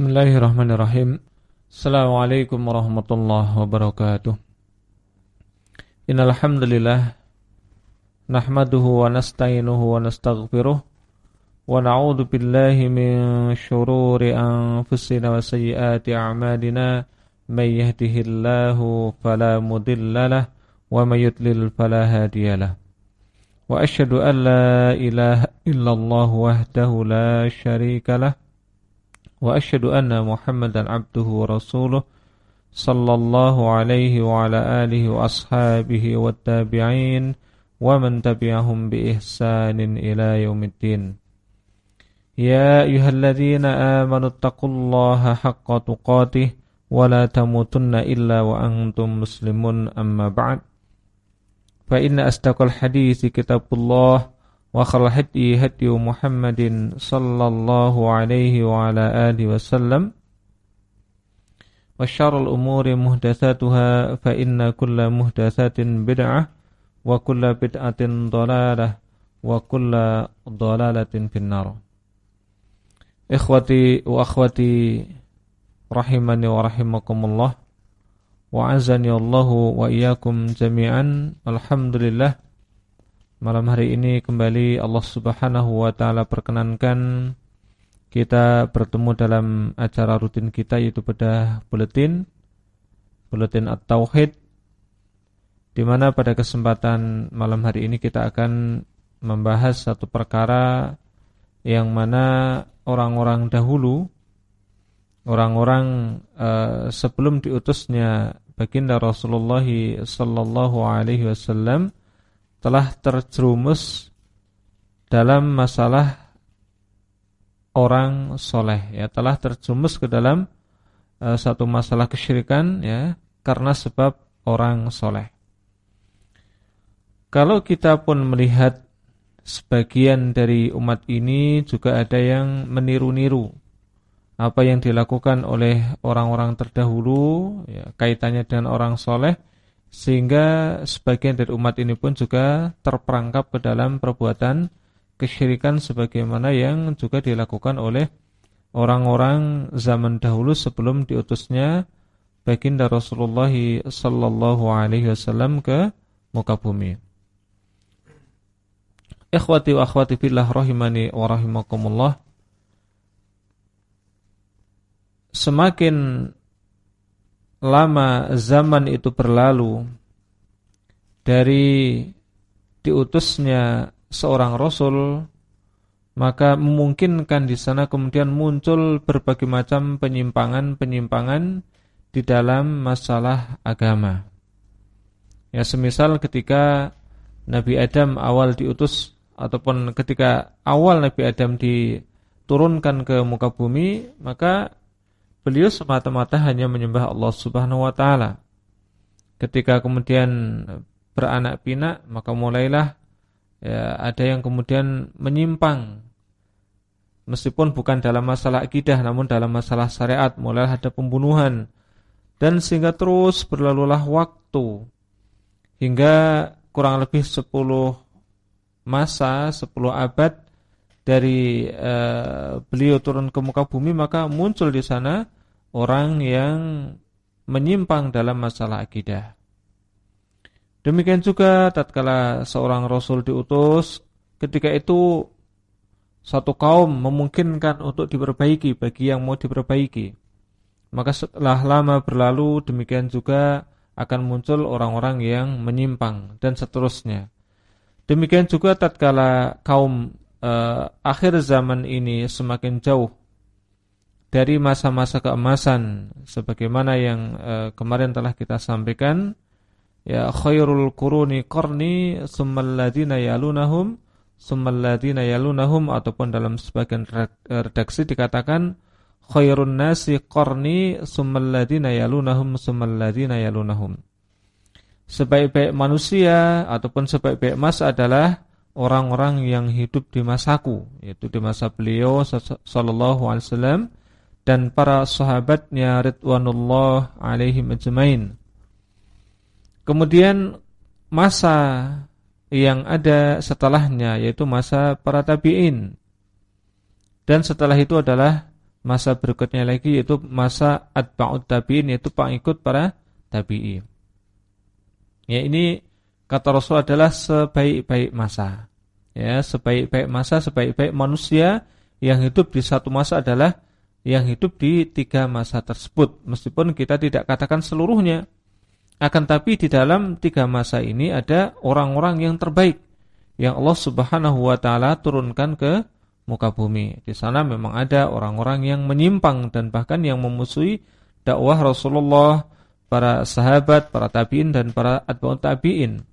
Bismillahirrahmanirrahim. Assalamualaikum warahmatullahi wabarakatuh. Innal hamdalillah nahmaduhu wa nasta'inuhu wa nastaghfiruh wa na'udzu billahi min shururi anfusina wa sayyiati a'malina may yahdihillahu fala mudilla wa may yudlil fala hadiyalah. Wa asyhadu an la ilaha illallah wahdahu la syarika lah وأشهد أن محمدا عبده ورسوله صلى الله عليه وعلى آله وأصحابه والتابعين ومن تبعهم بإحسان إلى يوم الدين. يا أيها الذين آمنوا اتقوا الله حق تقاته ولا تموتن إلا وأنتم مسلمون. أما بعد فإن أصدق الحديث كتاب الله وخر الهدي هدي محمد صلى الله عليه وعلى آله وسلم. وشر الأمور محدثاتها فإن كل محدثات بدعة وكل بدعة ضلالة وكل ضلالة في النار. إخوتي وأخوتي رحمني ورحمكم الله وعزني الله وإياكم جميعا الحمد لله Malam hari ini kembali Allah Subhanahu wa taala perkenankan kita bertemu dalam acara rutin kita yaitu pada buletin buletin At-Tauhid di mana pada kesempatan malam hari ini kita akan membahas satu perkara yang mana orang-orang dahulu orang-orang uh, sebelum diutusnya baginda Rasulullah sallallahu alaihi wasallam telah terjerumus dalam masalah orang soleh ya telah terjerumus ke dalam uh, satu masalah kesyirikan ya karena sebab orang soleh. Kalau kita pun melihat sebagian dari umat ini juga ada yang meniru-niru apa yang dilakukan oleh orang-orang terdahulu ya, kaitannya dengan orang soleh sehingga sebagian dari umat ini pun juga terperangkap ke dalam perbuatan kesyirikan sebagaimana yang juga dilakukan oleh orang-orang zaman dahulu sebelum diutusnya baginda Rasulullah sallallahu alaihi wasallam ke muka bumi. Ikhwati wa akhwati fillah rahimani wa rahimakumullah. Semakin lama zaman itu berlalu dari diutusnya seorang rasul maka memungkinkan di sana kemudian muncul berbagai macam penyimpangan-penyimpangan di dalam masalah agama. Ya semisal ketika Nabi Adam awal diutus ataupun ketika awal Nabi Adam diturunkan ke muka bumi, maka beliau semata-mata hanya menyembah Allah Subhanahu wa taala. Ketika kemudian beranak pinak, maka mulailah ya, ada yang kemudian menyimpang. Meskipun bukan dalam masalah akidah namun dalam masalah syariat, mulailah ada pembunuhan dan sehingga terus berlalulah waktu hingga kurang lebih 10 masa, 10 abad dari uh, beliau turun ke muka bumi maka muncul di sana orang yang menyimpang dalam masalah akidah. Demikian juga tatkala seorang rasul diutus, ketika itu satu kaum memungkinkan untuk diperbaiki bagi yang mau diperbaiki. Maka setelah lama berlalu demikian juga akan muncul orang-orang yang menyimpang dan seterusnya. Demikian juga tatkala kaum uh, akhir zaman ini semakin jauh dari masa-masa keemasan sebagaimana yang uh, kemarin telah kita sampaikan. Ya khairul quruni qarni summal ladina yalunahum summal ladina yalunahum ataupun dalam sebagian redaksi dikatakan khairun nasi qarni summal ladina yalunahum summal ladina yalunahum. Sebaik-baik manusia ataupun sebaik-baik mas adalah orang-orang yang hidup di masaku yaitu di masa beliau sallallahu alaihi wasallam dan para sahabatnya ridwanullah alaihim ajmain. Kemudian masa yang ada setelahnya yaitu masa para tabi'in. Dan setelah itu adalah masa berikutnya lagi yaitu masa atba'ut tabi'in yaitu pengikut para tabi'i. Ya ini kata Rasul adalah sebaik-baik masa. Ya, sebaik-baik masa, sebaik-baik manusia yang hidup di satu masa adalah yang hidup di tiga masa tersebut. Meskipun kita tidak katakan seluruhnya. Akan tapi di dalam tiga masa ini ada orang-orang yang terbaik yang Allah Subhanahu wa taala turunkan ke muka bumi. Di sana memang ada orang-orang yang menyimpang dan bahkan yang memusuhi dakwah Rasulullah, para sahabat, para tabi'in dan para atba'ut tabi'in.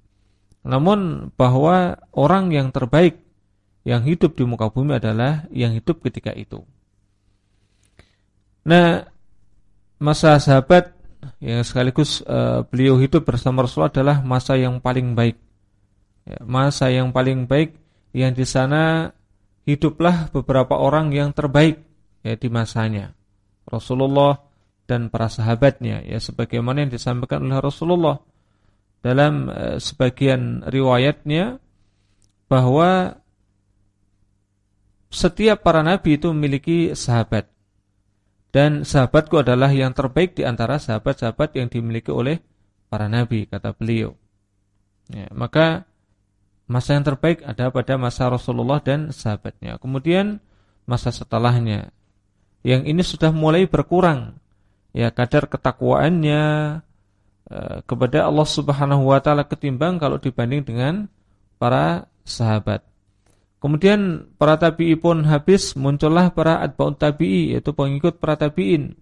Namun bahwa orang yang terbaik yang hidup di muka bumi adalah yang hidup ketika itu. Nah, masa sahabat yang sekaligus uh, beliau hidup bersama Rasulullah adalah masa yang paling baik. Ya, masa yang paling baik yang di sana hiduplah beberapa orang yang terbaik ya di masanya. Rasulullah dan para sahabatnya ya sebagaimana yang disampaikan oleh Rasulullah dalam uh, sebagian riwayatnya bahwa setiap para nabi itu memiliki sahabat dan sahabatku adalah yang terbaik di antara sahabat-sahabat yang dimiliki oleh para nabi kata beliau ya, maka Masa yang terbaik ada pada masa Rasulullah dan sahabatnya. Kemudian masa setelahnya. Yang ini sudah mulai berkurang. Ya kadar ketakwaannya kepada Allah Subhanahu wa taala ketimbang kalau dibanding dengan para sahabat. Kemudian para tabi'i pun habis muncullah para atba'ut tabi'i yaitu pengikut para tabi'in.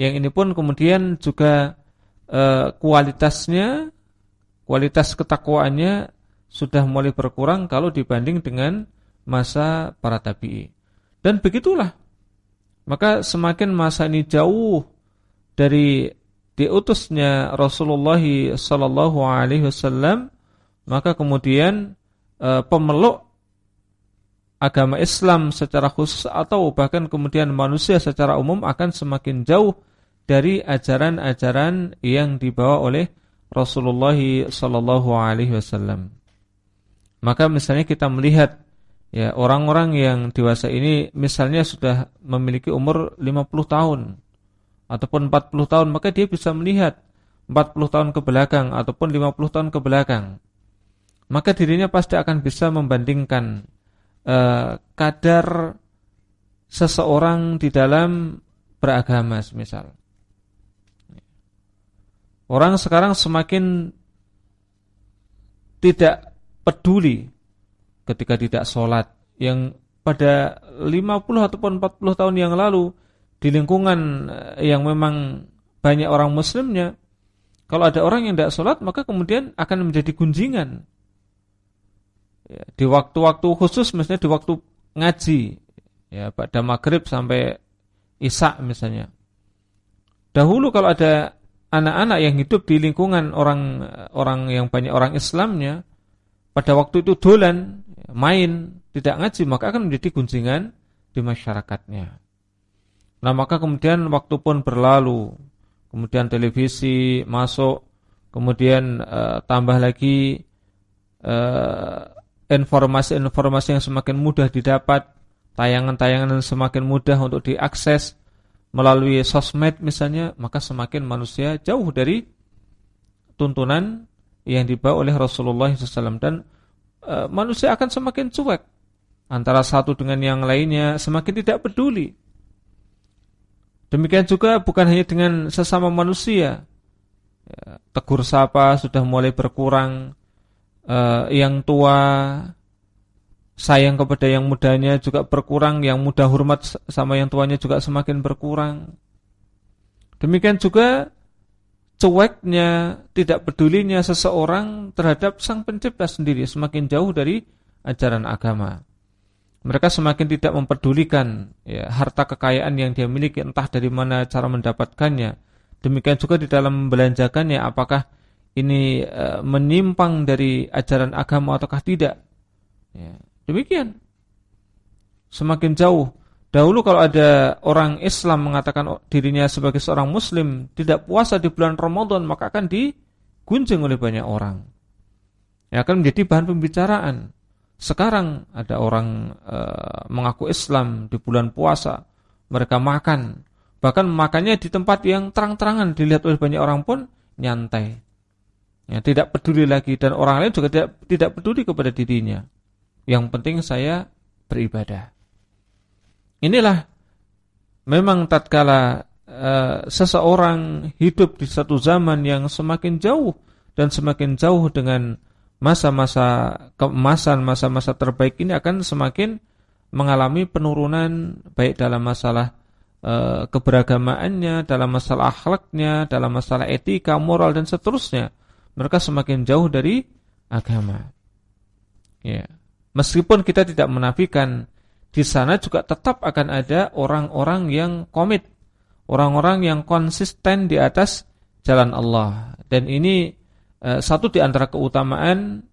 Yang ini pun kemudian juga eh, kualitasnya kualitas ketakwaannya sudah mulai berkurang kalau dibanding dengan masa para tabi'i. Dan begitulah. Maka semakin masa ini jauh dari diutusnya Rasulullah sallallahu alaihi wasallam, maka kemudian e, pemeluk agama Islam secara khusus atau bahkan kemudian manusia secara umum akan semakin jauh dari ajaran-ajaran yang dibawa oleh Rasulullah sallallahu alaihi wasallam. Maka misalnya kita melihat ya orang-orang yang dewasa ini misalnya sudah memiliki umur 50 tahun ataupun 40 tahun, maka dia bisa melihat 40 tahun ke belakang ataupun 50 tahun ke belakang. Maka dirinya pasti akan bisa membandingkan uh, kadar seseorang di dalam beragama misal. Orang sekarang semakin tidak peduli ketika tidak sholat yang pada 50 ataupun 40 tahun yang lalu di lingkungan eh, yang memang banyak orang muslimnya kalau ada orang yang tidak sholat maka kemudian akan menjadi gunjingan ya, di waktu-waktu khusus misalnya di waktu ngaji ya pada maghrib sampai isak misalnya dahulu kalau ada anak-anak yang hidup di lingkungan orang orang yang banyak orang Islamnya pada waktu itu dolan, main, tidak ngaji, maka akan menjadi gunjingan di masyarakatnya. Nah maka kemudian waktu pun berlalu, kemudian televisi masuk, kemudian uh, tambah lagi eh, informasi-informasi uh, yang semakin mudah didapat, tayangan-tayangan yang semakin mudah untuk diakses melalui sosmed misalnya, maka semakin manusia jauh dari tuntunan yang dibawa oleh Rasulullah SAW dan e, manusia akan semakin cuek antara satu dengan yang lainnya semakin tidak peduli. Demikian juga bukan hanya dengan sesama manusia. Ya, tegur sapa sudah mulai berkurang. E, yang tua sayang kepada yang mudanya juga berkurang, yang muda hormat sama yang tuanya juga semakin berkurang. Demikian juga cueknya, tidak pedulinya seseorang terhadap sang pencipta sendiri semakin jauh dari ajaran agama. Mereka semakin tidak mempedulikan ya, harta kekayaan yang dia miliki entah dari mana cara mendapatkannya. Demikian juga di dalam membelanjakannya apakah ini e, menyimpang dari ajaran agama ataukah tidak. Ya, demikian. Semakin jauh Dahulu kalau ada orang Islam mengatakan dirinya sebagai seorang muslim tidak puasa di bulan Ramadan maka akan digunjing oleh banyak orang. Ya akan menjadi bahan pembicaraan. Sekarang ada orang e, mengaku Islam di bulan puasa mereka makan. Bahkan makannya di tempat yang terang-terangan dilihat oleh banyak orang pun nyantai. Ya, tidak peduli lagi dan orang lain juga tidak tidak peduli kepada dirinya. Yang penting saya beribadah. Inilah memang tatkala uh, seseorang hidup di satu zaman yang semakin jauh dan semakin jauh dengan masa-masa keemasan, masa-masa terbaik ini akan semakin mengalami penurunan baik dalam masalah uh, keberagamaannya, dalam masalah akhlaknya, dalam masalah etika, moral dan seterusnya. Mereka semakin jauh dari agama. Ya. Meskipun kita tidak menafikan di sana juga tetap akan ada orang-orang yang komit, orang-orang yang konsisten di atas jalan Allah. Dan ini satu di antara keutamaan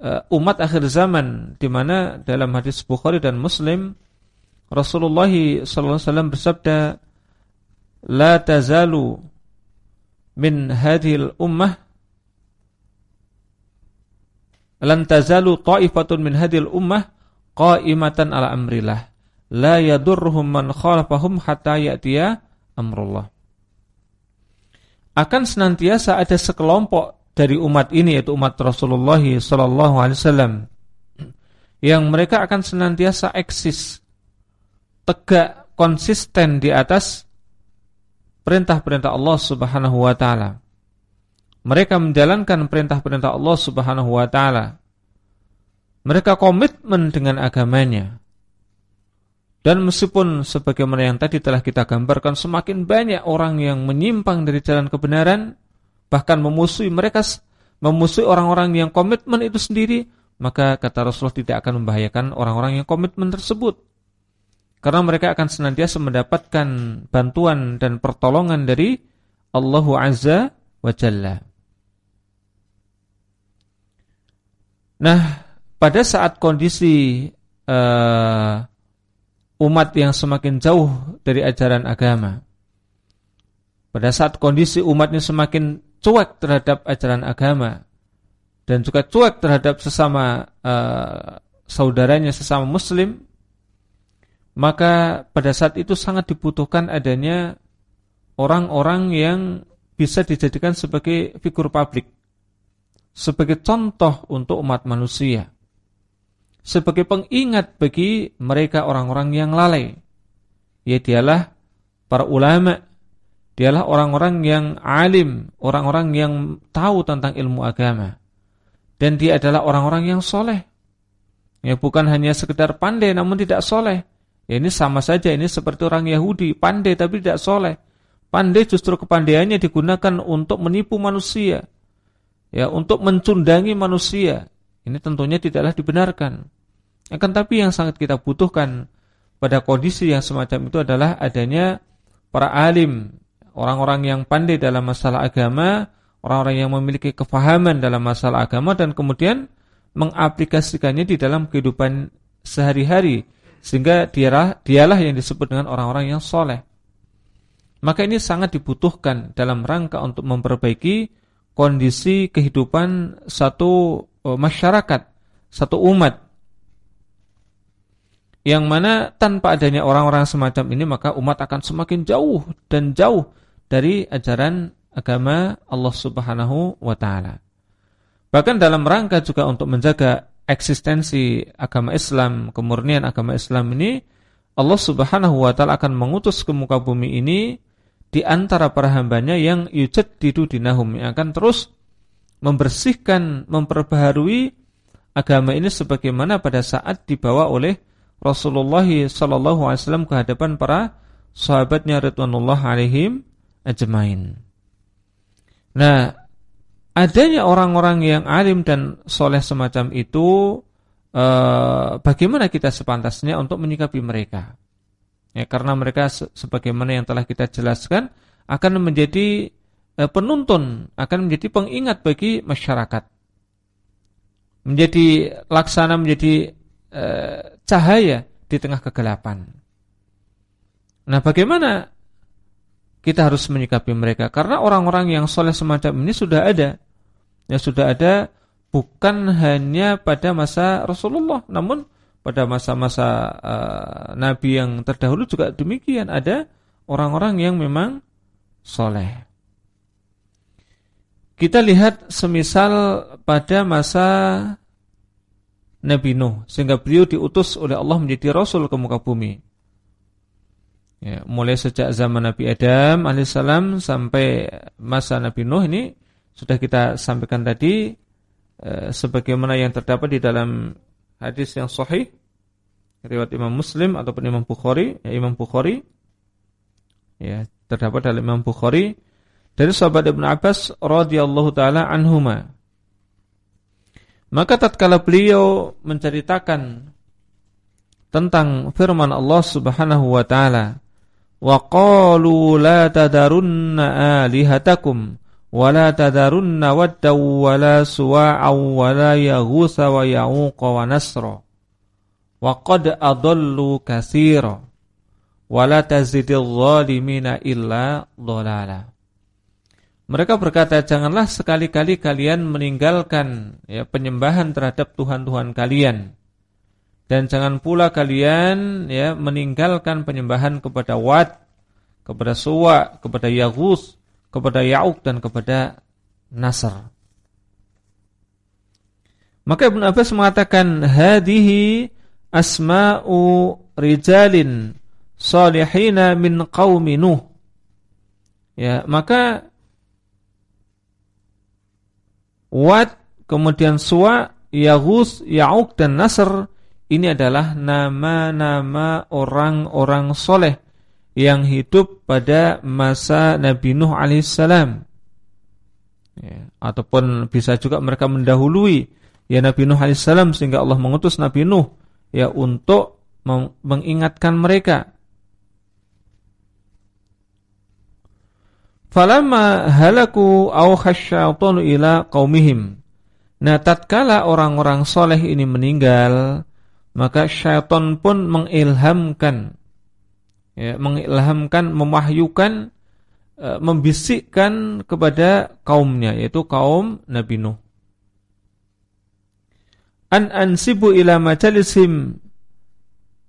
uh, umat akhir zaman di mana dalam hadis Bukhari dan Muslim Rasulullah wasallam bersabda la tazalu min hadhil ummah lan tazalu ta'ifatun min hadhil ummah qa'imatan ala amrillah. La yadurruhum man khalafahum hatta ya'tiya amrullah. Akan senantiasa ada sekelompok dari umat ini yaitu umat Rasulullah sallallahu alaihi wasallam yang mereka akan senantiasa eksis tegak konsisten di atas perintah-perintah Allah Subhanahu wa taala. Mereka menjalankan perintah-perintah Allah Subhanahu wa taala. Mereka komitmen dengan agamanya. Dan meskipun sebagaimana yang tadi telah kita gambarkan semakin banyak orang yang menyimpang dari jalan kebenaran, bahkan memusuhi mereka memusuhi orang-orang yang komitmen itu sendiri, maka kata Rasulullah tidak akan membahayakan orang-orang yang komitmen tersebut. Karena mereka akan senantiasa mendapatkan bantuan dan pertolongan dari Allah Azza wa Jalla. Nah, pada saat kondisi uh, umat yang semakin jauh dari ajaran agama, pada saat kondisi umatnya semakin cuek terhadap ajaran agama dan juga cuek terhadap sesama uh, saudaranya sesama muslim maka pada saat itu sangat dibutuhkan adanya orang-orang yang bisa dijadikan sebagai figur publik sebagai contoh untuk umat manusia sebagai pengingat bagi mereka orang-orang yang lalai. Ya dialah para ulama Dialah orang-orang yang alim, orang-orang yang tahu tentang ilmu agama. Dan dia adalah orang-orang yang soleh. Ya bukan hanya sekedar pandai namun tidak soleh. Ya ini sama saja, ini seperti orang Yahudi, pandai tapi tidak soleh. Pandai justru kepandaiannya digunakan untuk menipu manusia. Ya, untuk mencundangi manusia. Ini tentunya tidaklah dibenarkan. Akan tapi yang sangat kita butuhkan pada kondisi yang semacam itu adalah adanya para alim orang-orang yang pandai dalam masalah agama, orang-orang yang memiliki kefahaman dalam masalah agama dan kemudian mengaplikasikannya di dalam kehidupan sehari-hari sehingga dialah dialah yang disebut dengan orang-orang yang soleh. Maka ini sangat dibutuhkan dalam rangka untuk memperbaiki kondisi kehidupan satu e, masyarakat, satu umat yang mana tanpa adanya orang-orang semacam ini maka umat akan semakin jauh dan jauh dari ajaran agama Allah Subhanahu wa taala. Bahkan dalam rangka juga untuk menjaga eksistensi agama Islam, kemurnian agama Islam ini, Allah Subhanahu wa taala akan mengutus ke muka bumi ini di antara para hambanya yang yujaddidu dinahum yang akan terus membersihkan, memperbaharui agama ini sebagaimana pada saat dibawa oleh Rasulullah sallallahu alaihi wasallam ke hadapan para sahabatnya radhiyallahu alaihim ajmain. Nah, adanya orang-orang yang alim dan soleh semacam itu, eh, bagaimana kita sepantasnya untuk menyikapi mereka? Ya, karena mereka sebagaimana yang telah kita jelaskan akan menjadi eh, penuntun, akan menjadi pengingat bagi masyarakat, menjadi laksana, menjadi eh, cahaya di tengah kegelapan. Nah, bagaimana kita harus menyikapi mereka karena orang-orang yang soleh semacam ini sudah ada ya sudah ada bukan hanya pada masa Rasulullah namun pada masa-masa uh, Nabi yang terdahulu juga demikian ada orang-orang yang memang soleh. Kita lihat semisal pada masa Nabi Nuh sehingga beliau diutus oleh Allah menjadi rasul ke muka bumi. Ya, mulai sejak zaman Nabi Adam alaihissalam sampai masa Nabi Nuh ini sudah kita sampaikan tadi eh, sebagaimana yang terdapat di dalam hadis yang sahih riwayat Imam Muslim ataupun Imam Bukhari, ya Imam Bukhari ya terdapat dalam Imam Bukhari dari sahabat Ibnu Abbas radhiyallahu taala anhuma. Maka tatkala beliau menceritakan tentang firman Allah Subhanahu wa taala wa qalu la tadarunna alihatakum wa la tadarunna wadda wa la suwa'a wa la yaghutsa wa ya'uqa wa nasra wa qad adallu wa la tazidil zalimina illa mereka berkata janganlah sekali-kali kalian meninggalkan ya penyembahan terhadap tuhan-tuhan kalian dan jangan pula kalian ya meninggalkan penyembahan kepada Wat, kepada Suwa, kepada Yaghus, kepada Ya'uq dan kepada Nasr. Maka Ibn Abbas mengatakan hadihi asma'u rijalin salihina min qaumi Nuh. Ya, maka Wat, kemudian Suwa, Yaghus, Ya'uq dan Nasr ini adalah nama-nama orang-orang soleh yang hidup pada masa Nabi Nuh alaihissalam. Ya, ataupun bisa juga mereka mendahului ya Nabi Nuh alaihissalam sehingga Allah mengutus Nabi Nuh ya untuk mengingatkan mereka. Falamma halaku au ila qaumihim. Nah, tatkala orang-orang soleh ini meninggal, maka syaitan pun mengilhamkan ya, mengilhamkan memahyukan e, membisikkan kepada kaumnya yaitu kaum Nabi Nuh. An ansibu ila majalisim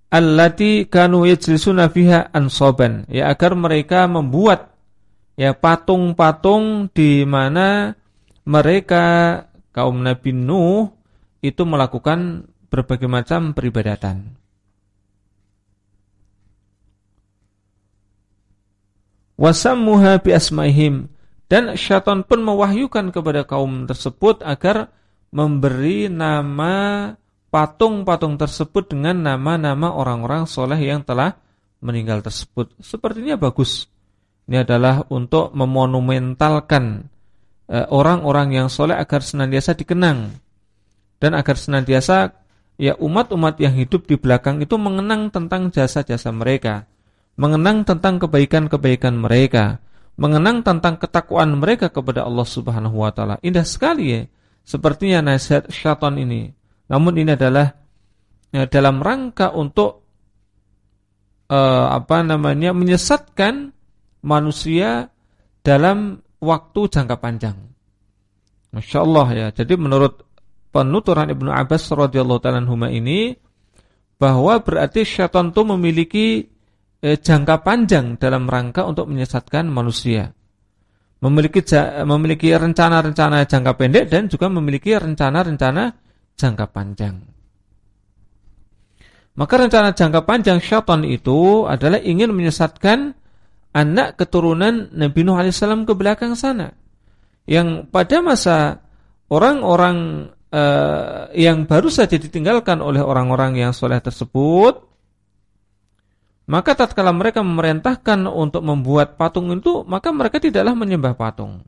allati kanu yajlisuna fiha ansaban. Ya agar mereka membuat ya patung-patung di mana mereka kaum Nabi Nuh itu melakukan berbagai macam peribadatan. Wasammuha bi asmaihim dan syaitan pun mewahyukan kepada kaum tersebut agar memberi nama patung-patung tersebut dengan nama-nama orang-orang soleh yang telah meninggal tersebut. Sepertinya bagus. Ini adalah untuk memonumentalkan eh, orang-orang yang soleh agar senantiasa dikenang dan agar senantiasa ya umat-umat yang hidup di belakang itu mengenang tentang jasa-jasa mereka, mengenang tentang kebaikan-kebaikan mereka, mengenang tentang ketakwaan mereka kepada Allah Subhanahu wa taala. Indah sekali ya, sepertinya nasihat syaitan ini. Namun ini adalah ya, dalam rangka untuk uh, apa namanya menyesatkan manusia dalam waktu jangka panjang. Masya Allah ya. Jadi menurut penuturan Ibnu Abbas radhiyallahu taala ini bahwa berarti syaitan itu memiliki eh, jangka panjang dalam rangka untuk menyesatkan manusia. Memiliki memiliki rencana-rencana jangka pendek dan juga memiliki rencana-rencana jangka panjang. Maka rencana jangka panjang syaitan itu adalah ingin menyesatkan anak keturunan Nabi Nuh alaihissalam ke belakang sana. Yang pada masa orang-orang uh, yang baru saja ditinggalkan oleh orang-orang yang soleh tersebut, maka tatkala mereka memerintahkan untuk membuat patung itu, maka mereka tidaklah menyembah patung.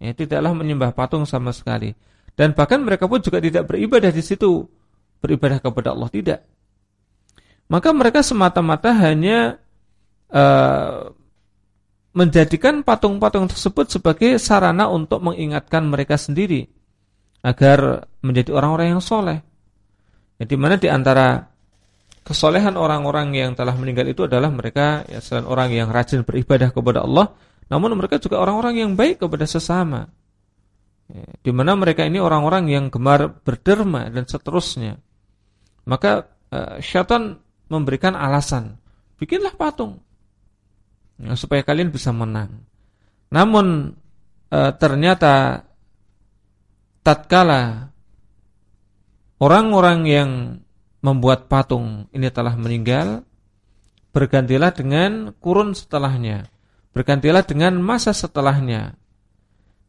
Ya, tidaklah menyembah patung sama sekali. Dan bahkan mereka pun juga tidak beribadah di situ, beribadah kepada Allah tidak. Maka mereka semata-mata hanya uh, menjadikan patung-patung tersebut sebagai sarana untuk mengingatkan mereka sendiri agar menjadi orang-orang yang soleh. Jadi mana di antara kesolehan orang-orang yang telah meninggal itu adalah mereka ya selain orang yang rajin beribadah kepada Allah, namun mereka juga orang-orang yang baik kepada sesama. Ya, di mana mereka ini orang-orang yang gemar berderma dan seterusnya. Maka uh, syaitan memberikan alasan, bikinlah patung ya, supaya kalian bisa menang. Namun uh, ternyata tatkala orang-orang yang membuat patung ini telah meninggal, bergantilah dengan kurun setelahnya, bergantilah dengan masa setelahnya,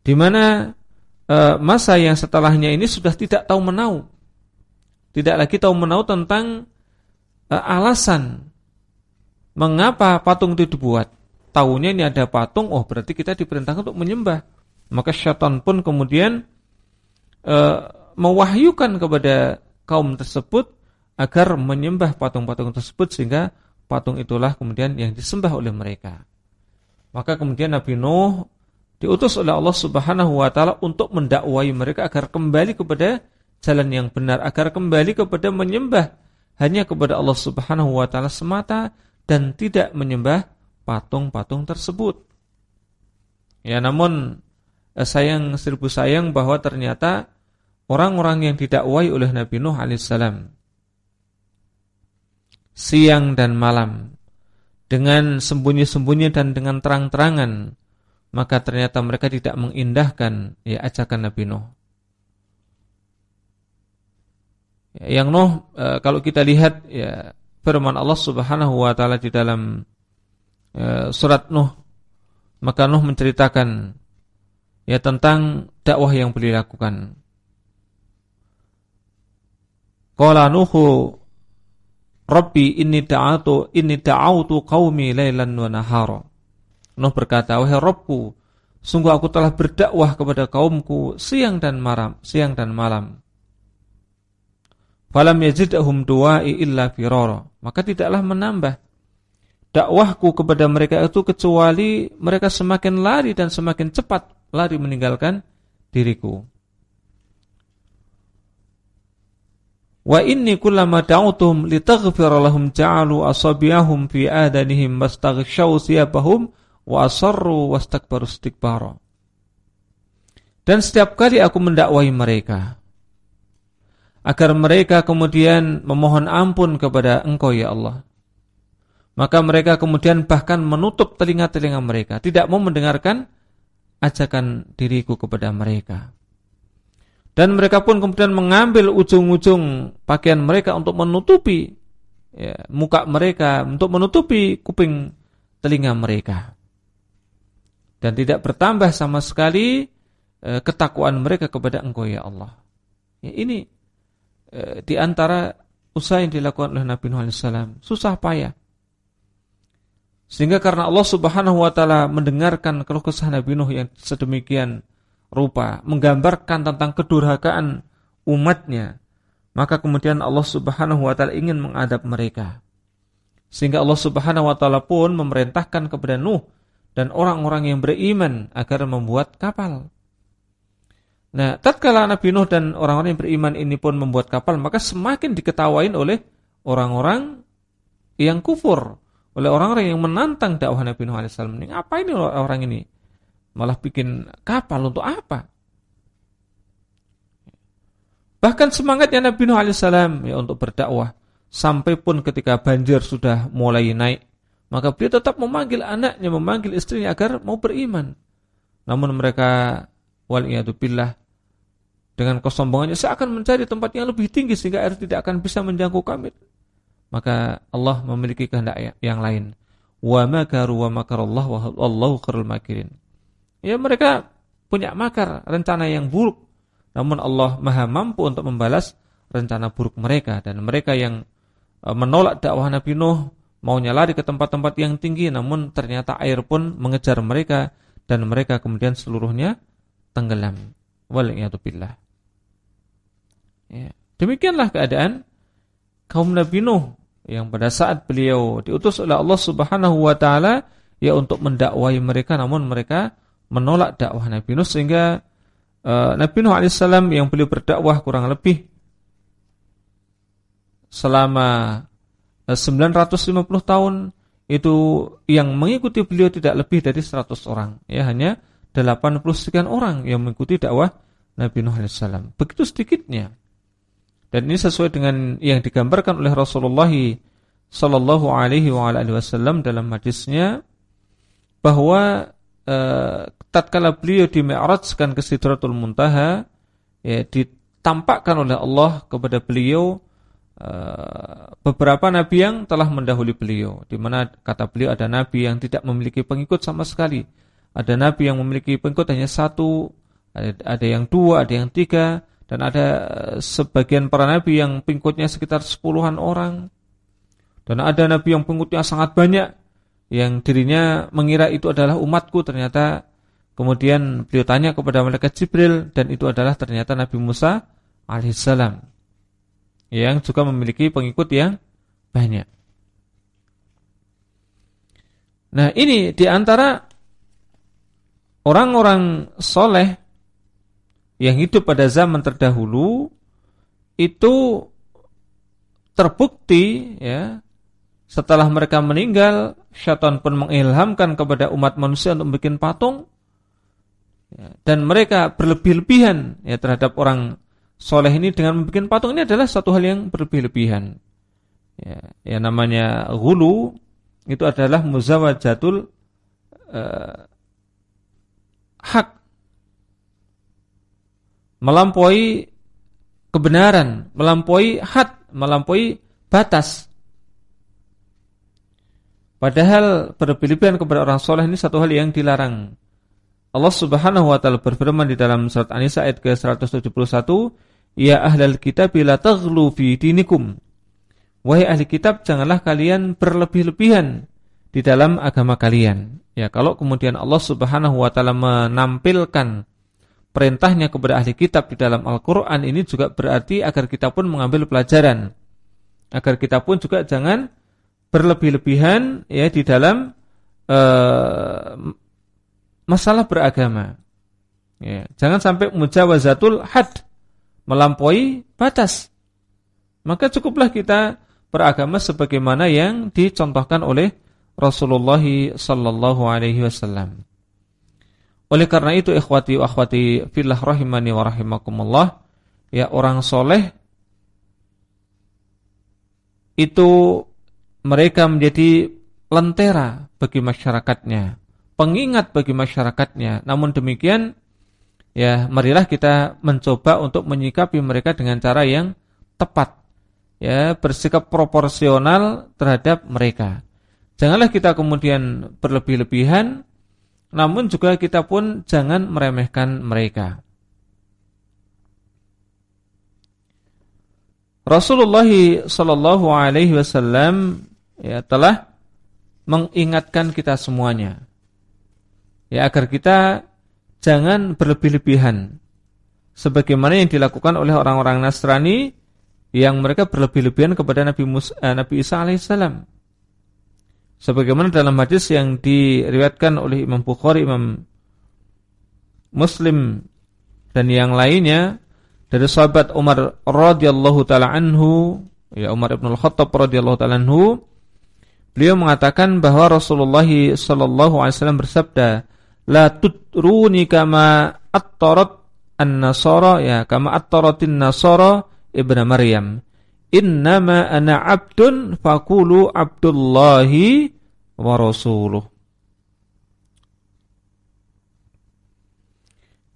di mana e, masa yang setelahnya ini sudah tidak tahu menau, tidak lagi tahu menau tentang e, alasan mengapa patung itu dibuat. Tahunya ini ada patung, oh berarti kita diperintahkan untuk menyembah. Maka syaitan pun kemudian mewahyukan kepada kaum tersebut agar menyembah patung-patung tersebut sehingga patung itulah kemudian yang disembah oleh mereka. Maka kemudian Nabi Nuh diutus oleh Allah Subhanahu wa taala untuk mendakwai mereka agar kembali kepada jalan yang benar, agar kembali kepada menyembah hanya kepada Allah Subhanahu wa taala semata dan tidak menyembah patung-patung tersebut. Ya, namun sayang seribu sayang bahwa ternyata orang-orang yang didakwai oleh Nabi Nuh alaihissalam siang dan malam dengan sembunyi-sembunyi dan dengan terang-terangan maka ternyata mereka tidak mengindahkan ya ajakan Nabi Nuh. Ya, yang Nuh e, kalau kita lihat ya firman Allah Subhanahu wa taala di dalam e, surat Nuh maka Nuh menceritakan ya tentang dakwah yang beliau lakukan. Qala Nuhu Rabbi inni da'atu inni da'autu qaumi lailan wa nahara. Nuh berkata, "Wahai Rabbku, sungguh aku telah berdakwah kepada kaumku siang dan malam, siang dan malam." Falam yazidhum du'ai illa firara. Maka tidaklah menambah dakwahku kepada mereka itu kecuali mereka semakin lari dan semakin cepat lari meninggalkan diriku. Wa inni kullama da'utuhum litaghfira lahum ja'alu asabiahum fi adanihim wastaghshaw siyabahum wa asarru wastakbaru istikbara. Dan setiap kali aku mendakwai mereka agar mereka kemudian memohon ampun kepada Engkau ya Allah. Maka mereka kemudian bahkan menutup telinga-telinga mereka, tidak mau mendengarkan ajakan diriku kepada mereka. Dan mereka pun kemudian mengambil ujung-ujung pakaian mereka untuk menutupi ya, muka mereka, untuk menutupi kuping telinga mereka. Dan tidak bertambah sama sekali eh, ketakwaan mereka kepada Engkau ya Allah. Ya, ini eh, di antara usaha yang dilakukan oleh Nabi Nuh alaihissalam, susah payah. Sehingga karena Allah Subhanahu wa taala mendengarkan keluh kesah Nabi Nuh yang sedemikian rupa, menggambarkan tentang kedurhakaan umatnya, maka kemudian Allah Subhanahu wa taala ingin mengadab mereka. Sehingga Allah Subhanahu wa taala pun memerintahkan kepada Nuh dan orang-orang yang beriman agar membuat kapal. Nah, tatkala Nabi Nuh dan orang-orang yang beriman ini pun membuat kapal, maka semakin diketawain oleh orang-orang yang kufur, oleh orang-orang yang menantang dakwah Nabi Nuh ini. Apa ini orang ini? Malah bikin kapal untuk apa? Bahkan semangatnya Nabi Nuh alaihissalam ya untuk berdakwah sampai pun ketika banjir sudah mulai naik, maka beliau tetap memanggil anaknya, memanggil istrinya agar mau beriman. Namun mereka waliyadzubillah dengan kesombongannya saya akan mencari tempat yang lebih tinggi sehingga air tidak akan bisa menjangkau kami. Maka Allah memiliki kehendak yang lain. Wa makaru wa makarallah wallahu khairul makirin. Ya mereka punya makar, rencana yang buruk. Namun Allah maha mampu untuk membalas rencana buruk mereka. Dan mereka yang e, menolak dakwah Nabi Nuh, maunya lari ke tempat-tempat yang tinggi, namun ternyata air pun mengejar mereka. Dan mereka kemudian seluruhnya tenggelam. Waliyatubillah. Ya. Demikianlah keadaan kaum Nabi Nuh yang pada saat beliau diutus oleh Allah Subhanahu wa taala ya untuk mendakwai mereka namun mereka menolak dakwah Nabi Nuh sehingga uh, Nabi Nuh alaihissalam yang beliau berdakwah kurang lebih selama uh, eh, 950 tahun itu yang mengikuti beliau tidak lebih dari 100 orang. Ya hanya 80 sekian orang yang mengikuti dakwah Nabi Nuh alaihissalam begitu sedikitnya Dan ini sesuai dengan yang digambarkan oleh Rasulullah sallallahu alaihi wasallam dalam hadisnya bahwa eh, tatkala beliau di Mi'rajkan ke Sidratul Muntaha ya ditampakkan oleh Allah kepada beliau uh, beberapa nabi yang telah mendahului beliau. Di mana kata beliau ada nabi yang tidak memiliki pengikut sama sekali. Ada nabi yang memiliki pengikut hanya satu ada, ada yang dua ada yang tiga dan ada eh, sebagian para nabi yang pengikutnya sekitar sepuluhan orang. Dan ada nabi yang pengikutnya sangat banyak yang dirinya mengira itu adalah umatku ternyata kemudian beliau tanya kepada malaikat Jibril dan itu adalah ternyata Nabi Musa alaihissalam yang juga memiliki pengikut yang banyak. Nah ini di antara orang-orang soleh yang hidup pada zaman terdahulu itu terbukti ya setelah mereka meninggal syaitan pun mengilhamkan kepada umat manusia untuk bikin patung ya, dan mereka berlebih-lebihan ya terhadap orang soleh ini dengan membuat patung ini adalah satu hal yang berlebih-lebihan. Ya, ya namanya hulu itu adalah muzawajatul uh, hak melampaui kebenaran, melampaui had, melampaui batas. Padahal berlebihan kepada orang soleh ini satu hal yang dilarang. Allah Subhanahu wa taala berfirman di dalam surat An-Nisa ayat ke-171, "Ya ahlal kitab la taghlu fi dinikum." Wahai ahli kitab, janganlah kalian berlebih-lebihan di dalam agama kalian. Ya, kalau kemudian Allah Subhanahu wa taala menampilkan perintahnya kepada ahli kitab di dalam Al-Quran ini juga berarti agar kita pun mengambil pelajaran. Agar kita pun juga jangan berlebih-lebihan ya di dalam uh, masalah beragama. Ya, jangan sampai mujawazatul had melampaui batas. Maka cukuplah kita beragama sebagaimana yang dicontohkan oleh Rasulullah sallallahu alaihi wasallam. Oleh karena itu ikhwati wa akhwati fillah rahimani wa rahimakumullah ya orang soleh itu mereka menjadi lentera bagi masyarakatnya, pengingat bagi masyarakatnya. Namun demikian ya marilah kita mencoba untuk menyikapi mereka dengan cara yang tepat. Ya, bersikap proporsional terhadap mereka. Janganlah kita kemudian berlebih-lebihan namun juga kita pun jangan meremehkan mereka. Rasulullah Shallallahu Alaihi Wasallam ya telah mengingatkan kita semuanya, ya agar kita jangan berlebih-lebihan, sebagaimana yang dilakukan oleh orang-orang Nasrani yang mereka berlebih-lebihan kepada Nabi Musa, eh, Nabi Isa alaihissalam sebagaimana dalam hadis yang diriwayatkan oleh Imam Bukhari, Imam Muslim dan yang lainnya dari sahabat Umar radhiyallahu taala anhu, ya Umar bin Al-Khattab radhiyallahu taala anhu, beliau mengatakan bahwa Rasulullah sallallahu alaihi wasallam bersabda, "La tutruni kama at-tarat an-nasara ya, kama at-taratin nasara ibnu Maryam." Innama ana abdun fakulu abdullahi wa rasuluh.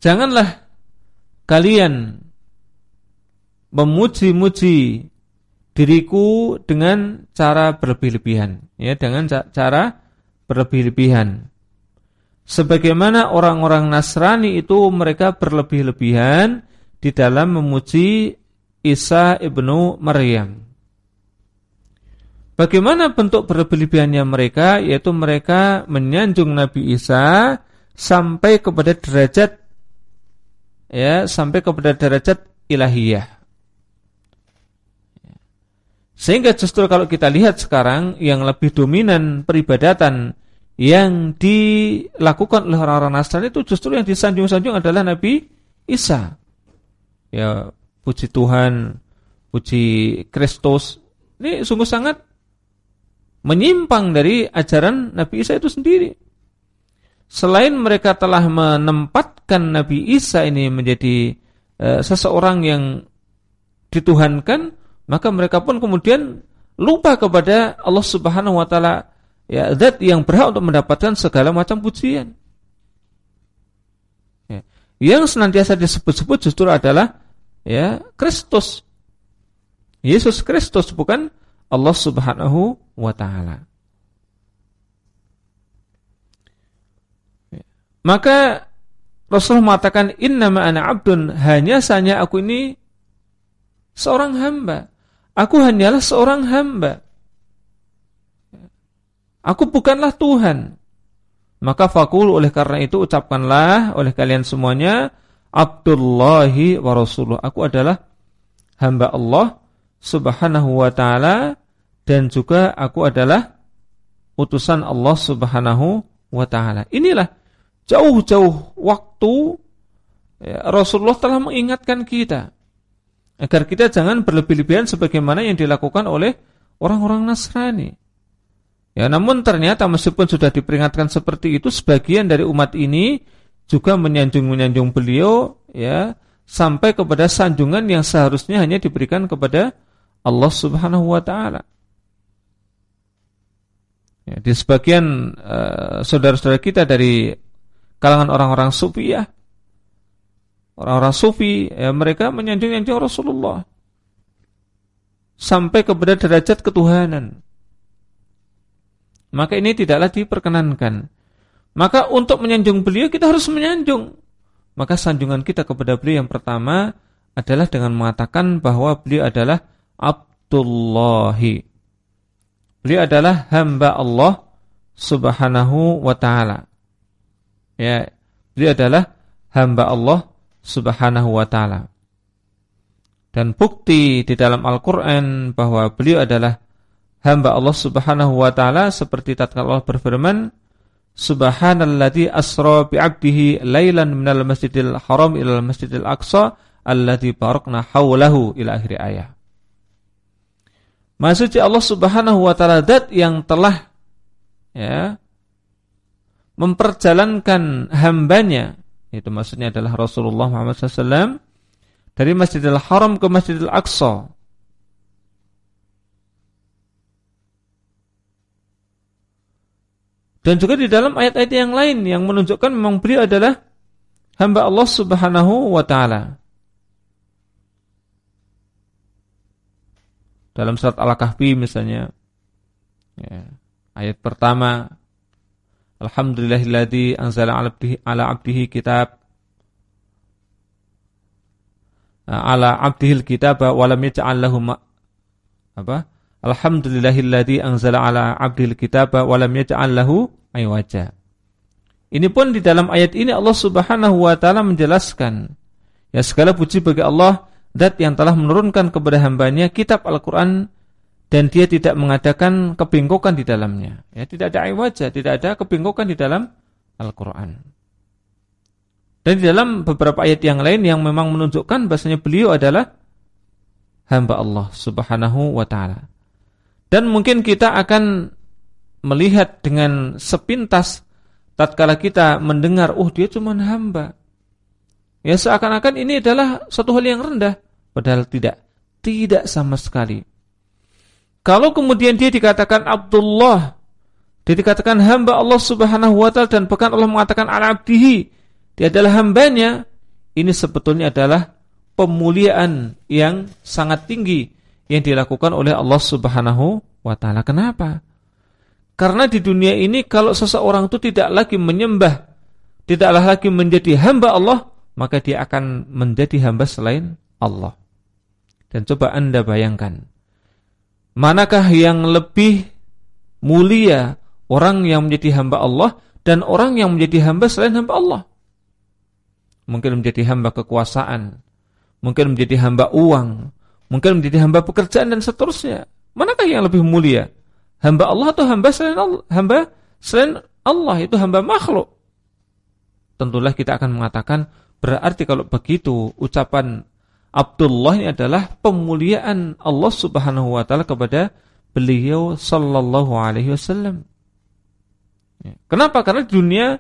Janganlah kalian memuji-muji diriku dengan cara berlebih-lebihan, ya, dengan cara berlebih-lebihan. Sebagaimana orang-orang Nasrani itu mereka berlebih-lebihan di dalam memuji Isa ibnu Maryam. Bagaimana bentuk berlebihannya mereka? Yaitu mereka menyanjung Nabi Isa sampai kepada derajat ya, sampai kepada derajat ilahiyah. Sehingga justru kalau kita lihat sekarang yang lebih dominan peribadatan yang dilakukan oleh orang-orang Nasrani itu justru yang disanjung-sanjung adalah Nabi Isa. Ya, puji Tuhan, puji Kristus. Ini sungguh sangat menyimpang dari ajaran Nabi Isa itu sendiri. Selain mereka telah menempatkan Nabi Isa ini menjadi uh, seseorang yang dituhankan, maka mereka pun kemudian lupa kepada Allah Subhanahu wa taala ya zat yang berhak untuk mendapatkan segala macam pujian. Ya. Yang senantiasa disebut-sebut justru adalah ya Kristus. Yesus Kristus bukan Allah Subhanahu wa taala. Ya. Maka Rasulullah mengatakan innama ana abdun hanya saja aku ini seorang hamba. Aku hanyalah seorang hamba. Aku bukanlah Tuhan. Maka fakul oleh karena itu ucapkanlah oleh kalian semuanya Abdullahi wa Rasulullah. Aku adalah hamba Allah subhanahu wa ta'ala dan juga aku adalah utusan Allah subhanahu wa ta'ala. Inilah jauh-jauh waktu ya, Rasulullah telah mengingatkan kita agar kita jangan berlebih-lebihan sebagaimana yang dilakukan oleh orang-orang Nasrani. Ya, namun ternyata meskipun sudah diperingatkan seperti itu, sebagian dari umat ini juga menyanjung-menyanjung beliau, ya, sampai kepada sanjungan yang seharusnya hanya diberikan kepada Allah Subhanahu Wa Taala. Ya, di sebagian uh, saudara-saudara kita dari kalangan orang-orang sufi ya, orang-orang sufi, ya, mereka menyanjung-nyanjung Rasulullah sampai kepada derajat ketuhanan maka ini tidaklah diperkenankan. Maka untuk menyanjung beliau kita harus menyanjung. Maka sanjungan kita kepada beliau yang pertama adalah dengan mengatakan bahwa beliau adalah Abdullahi. Beliau adalah hamba Allah Subhanahu wa taala. Ya, beliau adalah hamba Allah Subhanahu wa taala. Dan bukti di dalam Al-Qur'an bahwa beliau adalah hamba Allah Subhanahu wa taala seperti tatkala Allah berfirman Subhanalladzi asra bi 'abdihi lailan minal masjidil haram ilal masjidil aqsa alladzi barakna haulahu ila akhir ayat. Maksudnya Allah Subhanahu wa taala zat yang telah ya memperjalankan hambanya itu maksudnya adalah Rasulullah Muhammad SAW dari Masjidil Haram ke Masjidil Aqsa Dan juga di dalam ayat-ayat yang lain yang menunjukkan memang beliau adalah hamba Allah Subhanahu wa taala. Dalam surat Al-Kahfi misalnya ya, ayat pertama Alhamdulillahilladzi anzala 'ala abdihi, ala abdihi kitab ala abdihil kitab wa lam yaj'al lahu apa Alhamdulillahilladzi anzala ala 'abdil kitaba wa lam yaj'al lahu aywaja. Ini pun di dalam ayat ini Allah Subhanahu wa taala menjelaskan ya segala puji bagi Allah zat yang telah menurunkan kepada hambanya kitab Al-Qur'an dan dia tidak mengadakan kebengkokan di dalamnya. Ya, tidak ada aywaja, tidak ada kebengkokan di dalam Al-Qur'an. Dan di dalam beberapa ayat yang lain yang memang menunjukkan bahasanya beliau adalah hamba Allah Subhanahu wa taala. Dan mungkin kita akan melihat dengan sepintas tatkala kita mendengar, oh dia cuma hamba. Ya seakan-akan ini adalah suatu hal yang rendah, padahal tidak. Tidak sama sekali. Kalau kemudian dia dikatakan Abdullah, dia dikatakan hamba Allah Subhanahu wa taala dan bahkan Allah mengatakan ala abdihi, dia adalah hambanya, ini sebetulnya adalah pemuliaan yang sangat tinggi yang dilakukan oleh Allah Subhanahu wa taala. Kenapa? Karena di dunia ini kalau seseorang itu tidak lagi menyembah, tidaklah lagi menjadi hamba Allah, maka dia akan menjadi hamba selain Allah. Dan coba Anda bayangkan, manakah yang lebih mulia orang yang menjadi hamba Allah dan orang yang menjadi hamba selain hamba Allah? Mungkin menjadi hamba kekuasaan, mungkin menjadi hamba uang, mungkin menjadi hamba pekerjaan dan seterusnya. Manakah yang lebih mulia? Hamba Allah atau hamba selain Allah? Hamba selain Allah itu hamba makhluk. Tentulah kita akan mengatakan berarti kalau begitu ucapan Abdullah ini adalah pemuliaan Allah Subhanahu wa taala kepada beliau sallallahu alaihi wasallam. Ya. Kenapa? Karena di dunia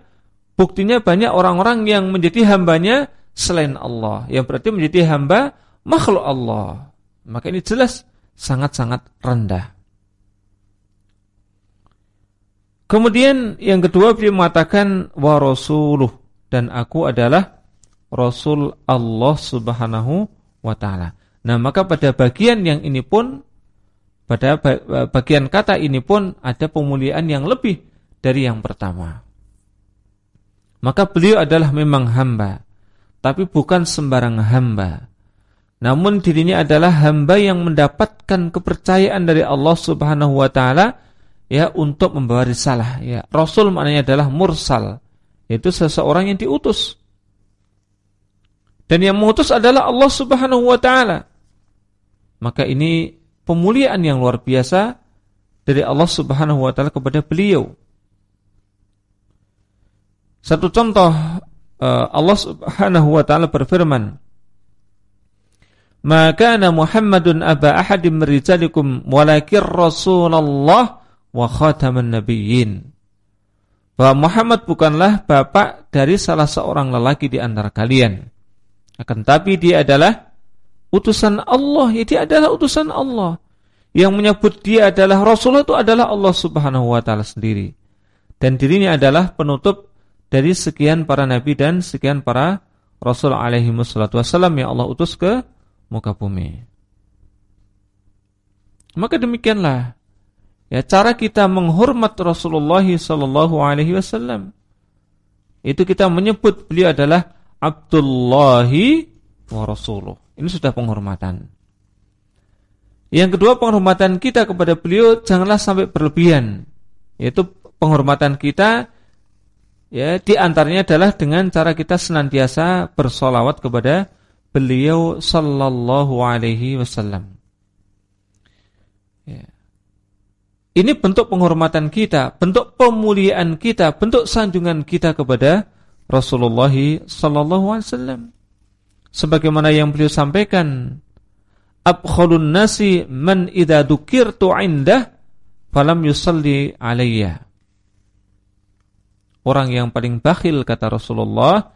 buktinya banyak orang-orang yang menjadi hambanya selain Allah, yang berarti menjadi hamba makhluk Allah. Maka ini jelas sangat-sangat rendah. Kemudian yang kedua beliau mengatakan wa rasuluh dan aku adalah rasul Allah Subhanahu wa taala. Nah, maka pada bagian yang ini pun pada bagian kata ini pun ada pemuliaan yang lebih dari yang pertama. Maka beliau adalah memang hamba, tapi bukan sembarang hamba. Namun dirinya adalah hamba yang mendapatkan kepercayaan dari Allah Subhanahu wa taala ya untuk membawa risalah ya. Rasul maknanya adalah mursal, yaitu seseorang yang diutus. Dan yang mengutus adalah Allah Subhanahu wa taala. Maka ini pemuliaan yang luar biasa dari Allah Subhanahu wa taala kepada beliau. Satu contoh eh, Allah Subhanahu wa taala berfirman, "Maka kana Muhammadun aba ahadim rijalikum walakin Rasulullah wa khataman nabiyyin." Bahwa Muhammad bukanlah bapak dari salah seorang lelaki di antara kalian. Akan tapi dia adalah utusan Allah, ya adalah utusan Allah. Yang menyebut dia adalah Rasulullah itu adalah Allah Subhanahu wa taala sendiri. Dan dirinya adalah penutup dari sekian para nabi dan sekian para rasul alaihi wassalatu wassalam yang Allah utus ke muka bumi. Maka demikianlah ya cara kita menghormat Rasulullah sallallahu alaihi wasallam. Itu kita menyebut beliau adalah Abdullahi wa rasuluh. Ini sudah penghormatan. Yang kedua penghormatan kita kepada beliau janganlah sampai berlebihan. Yaitu penghormatan kita Ya, di antaranya adalah dengan cara kita senantiasa bersolawat kepada beliau sallallahu alaihi wasallam. Ya. Ini bentuk penghormatan kita, bentuk pemuliaan kita, bentuk sanjungan kita kepada Rasulullah sallallahu alaihi wasallam. Sebagaimana yang beliau sampaikan, abkhulun nasi man idza dzukirtu indah falam yusalli alayya. Orang yang paling bakhil kata Rasulullah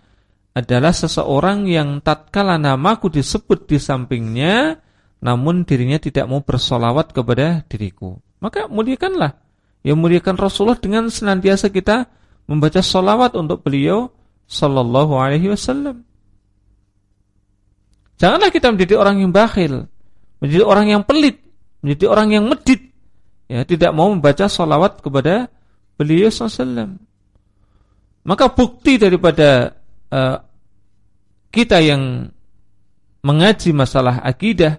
adalah seseorang yang tatkala namaku disebut di sampingnya namun dirinya tidak mau bersolawat kepada diriku. Maka muliakanlah. Ya muliakan Rasulullah dengan senantiasa kita membaca solawat untuk beliau sallallahu alaihi wasallam. Janganlah kita menjadi orang yang bakhil, menjadi orang yang pelit, menjadi orang yang medit. Ya, tidak mau membaca solawat kepada beliau sallallahu. Maka bukti daripada uh, kita yang mengaji masalah akidah,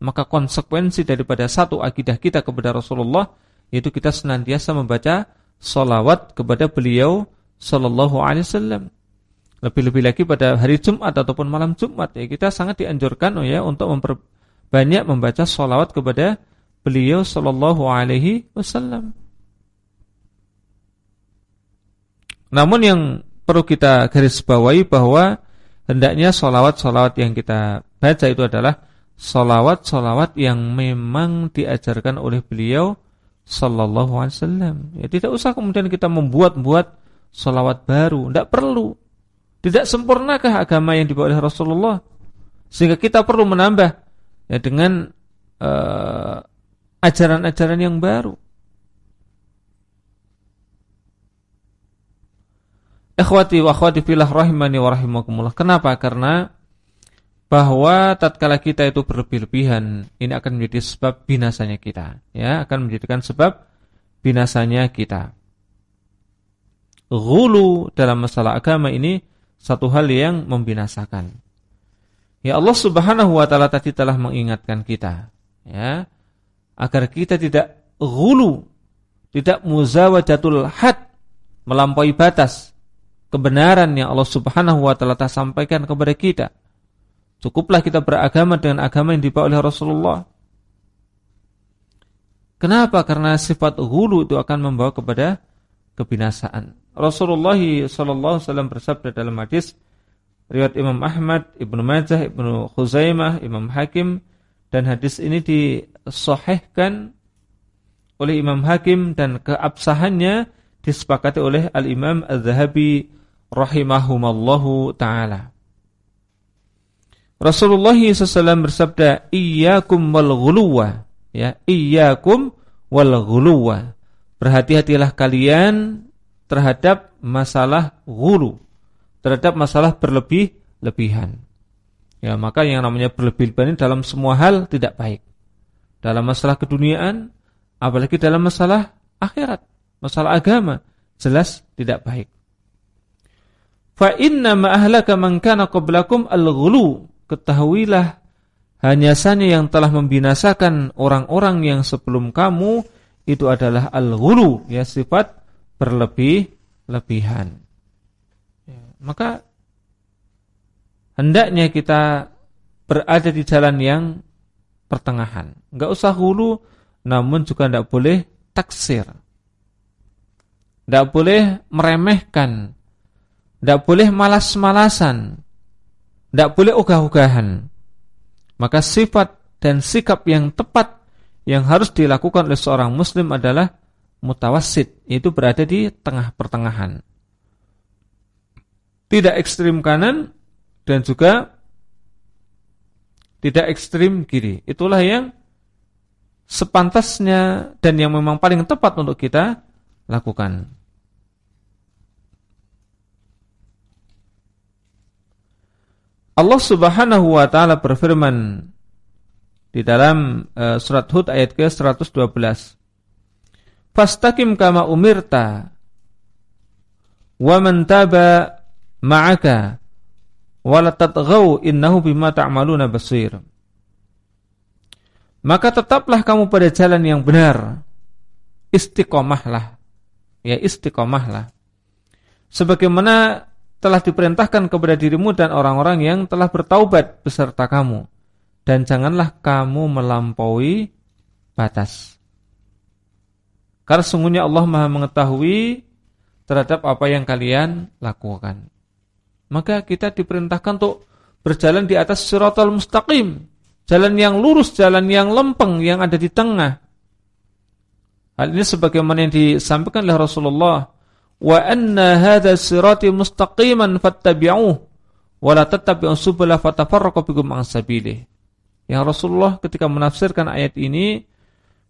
maka konsekuensi daripada satu akidah kita kepada Rasulullah yaitu kita senantiasa membaca salawat kepada beliau sallallahu alaihi wasallam. Lebih-lebih lagi pada hari Jumat ataupun malam Jumat ya kita sangat dianjurkan oh ya untuk memperbanyak membaca salawat kepada beliau sallallahu alaihi wasallam. Namun yang perlu kita garis bawahi bahwa hendaknya solawat-solawat yang kita baca itu adalah solawat-solawat yang memang diajarkan oleh beliau Sallallahu Alaihi Wasallam. Ya, tidak usah kemudian kita membuat-buat solawat baru, tidak perlu. Tidak sempurnakah agama yang dibawa oleh Rasulullah? Sehingga kita perlu menambah ya dengan eh, ajaran-ajaran uh, yang baru. Ikhwati wa akhwati fillah rahimani wa rahimakumullah. Kenapa? Karena bahwa tatkala kita itu berlebih-lebihan, ini akan menjadi sebab binasanya kita, ya, akan menjadikan sebab binasanya kita. Ghulu dalam masalah agama ini satu hal yang membinasakan. Ya Allah Subhanahu wa taala tadi telah mengingatkan kita, ya, agar kita tidak ghulu, tidak muzawajatul had, melampaui batas kebenaran yang Allah Subhanahu wa taala sampaikan kepada kita. Cukuplah kita beragama dengan agama yang dibawa oleh Rasulullah. Kenapa? Karena sifat hulu itu akan membawa kepada kebinasaan. Rasulullah sallallahu alaihi bersabda dalam hadis riwayat Imam Ahmad, Ibnu Majah, Ibnu Khuzaimah, Imam Hakim dan hadis ini disahihkan oleh Imam Hakim dan keabsahannya disepakati oleh Al-Imam Az-Zahabi rahimahumallahu taala. Rasulullah SAW bersabda, "Iyyakum wal ghuluwa." Ya, "Iyyakum wal ghuluwa." Berhati-hatilah kalian terhadap masalah ghulu, terhadap masalah berlebih-lebihan. Ya, maka yang namanya berlebih-lebihan dalam semua hal tidak baik. Dalam masalah keduniaan, apalagi dalam masalah akhirat, masalah agama, jelas tidak baik. Fa inna ma ahlaka man kana qablakum al-ghulu ketahuilah hanya saja yang telah membinasakan orang-orang yang sebelum kamu itu adalah al-ghulu, ya sifat berlebih-lebihan. Ya, maka hendaknya kita berada di jalan yang pertengahan. Enggak usah hulu, namun juga tidak boleh taksir. Tidak boleh meremehkan. Tidak boleh malas-malasan. Tidak boleh ogah-ogahan. Maka sifat dan sikap yang tepat yang harus dilakukan oleh seorang muslim adalah mutawasid, yaitu berada di tengah pertengahan. Tidak ekstrim kanan dan juga tidak ekstrim kiri. Itulah yang sepantasnya dan yang memang paling tepat untuk kita lakukan. Allah Subhanahu wa taala berfirman di dalam uh, surat Hud ayat ke-112. Fastaqim kama umirta wa man taba ma'aka wa la tatghaw innahu bima ta'maluna basir. Maka tetaplah kamu pada jalan yang benar. Istiqomahlah. Ya istiqomahlah. Sebagaimana telah diperintahkan kepada dirimu dan orang-orang yang telah bertaubat beserta kamu dan janganlah kamu melampaui batas. Karena sungguhnya Allah Maha mengetahui terhadap apa yang kalian lakukan. Maka kita diperintahkan untuk berjalan di atas siratal mustaqim, jalan yang lurus, jalan yang lempeng yang ada di tengah. Hal ini sebagaimana yang disampaikan oleh Rasulullah wa anna hadha sirati mustaqiman fattabi'uh wa la tattabi'us subula fatafarraqu bikum an sabilih. Yang Rasulullah ketika menafsirkan ayat ini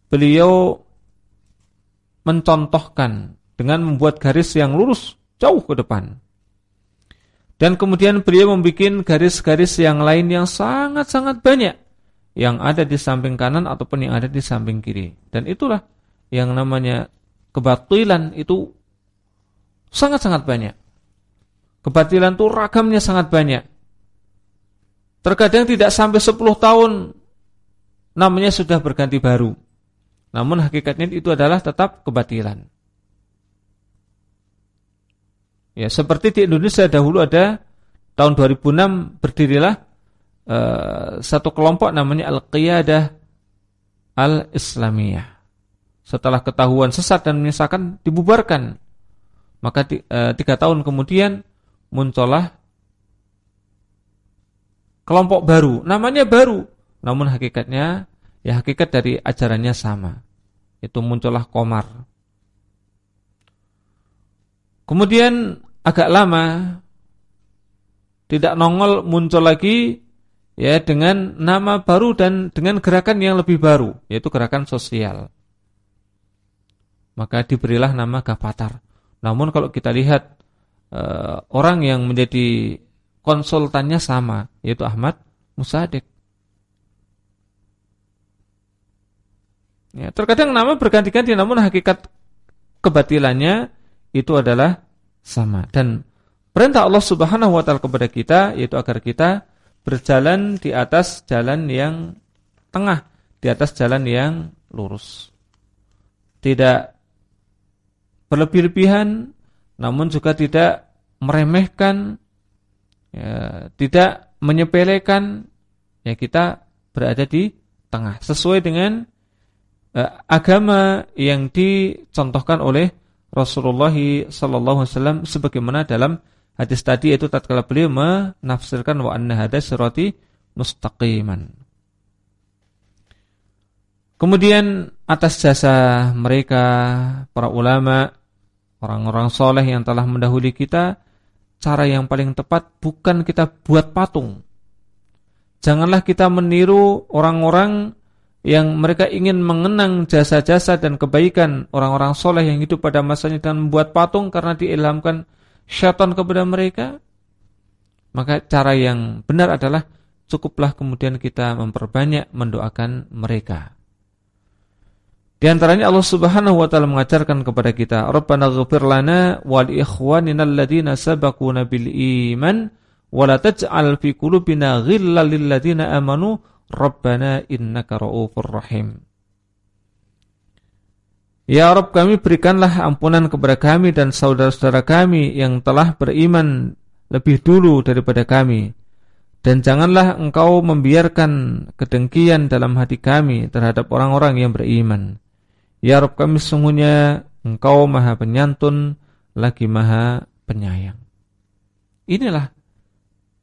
beliau mencontohkan dengan membuat garis yang lurus jauh ke depan. Dan kemudian beliau membuat garis-garis yang lain yang sangat-sangat banyak yang ada di samping kanan ataupun yang ada di samping kiri. Dan itulah yang namanya kebatilan itu Sangat-sangat banyak. Kebatilan itu ragamnya sangat banyak. Terkadang tidak sampai 10 tahun namanya sudah berganti baru. Namun hakikatnya itu adalah tetap kebatilan. Ya, seperti di Indonesia dahulu ada tahun 2006 berdirilah uh, satu kelompok namanya Al-Qiyadah Al-Islamiyah. Setelah ketahuan sesat dan menyesatkan dibubarkan. Maka e, tiga tahun kemudian muncullah kelompok baru, namanya baru, namun hakikatnya ya hakikat dari ajarannya sama. Itu muncullah Komar. Kemudian agak lama tidak nongol muncul lagi ya dengan nama baru dan dengan gerakan yang lebih baru yaitu gerakan sosial. Maka diberilah nama Gafatar. Namun kalau kita lihat uh, orang yang menjadi konsultannya sama, yaitu Ahmad Musadek. Ya, terkadang nama berganti-ganti namun hakikat kebatilannya itu adalah sama dan perintah Allah Subhanahu wa taala kepada kita yaitu agar kita berjalan di atas jalan yang tengah, di atas jalan yang lurus. Tidak berlebih-lebihan namun juga tidak meremehkan ya, tidak menyepelekan ya kita berada di tengah sesuai dengan uh, agama yang dicontohkan oleh Rasulullah sallallahu alaihi wasallam sebagaimana dalam hadis tadi itu tatkala beliau menafsirkan wa anna hada sirati mustaqiman. Kemudian atas jasa mereka para ulama orang-orang soleh yang telah mendahului kita, cara yang paling tepat bukan kita buat patung. Janganlah kita meniru orang-orang yang mereka ingin mengenang jasa-jasa dan kebaikan orang-orang soleh yang hidup pada masanya dan membuat patung karena diilhamkan syaitan kepada mereka. Maka cara yang benar adalah cukuplah kemudian kita memperbanyak mendoakan mereka. Di antaranya Allah Subhanahu wa taala mengajarkan kepada kita, "Rabbana ighfir lana wal ikhwanina alladziina sabaquna bil iman wa la taj'al fi qulubina ghillal lil ladzina amanu Rabbana innaka ra'ufur rahim. Ya Rabb kami berikanlah ampunan kepada kami dan saudara-saudara kami yang telah beriman lebih dulu daripada kami. Dan janganlah engkau membiarkan kedengkian dalam hati kami terhadap orang-orang yang beriman. Ya Rabb kami sungguhnya engkau maha penyantun lagi maha penyayang. Inilah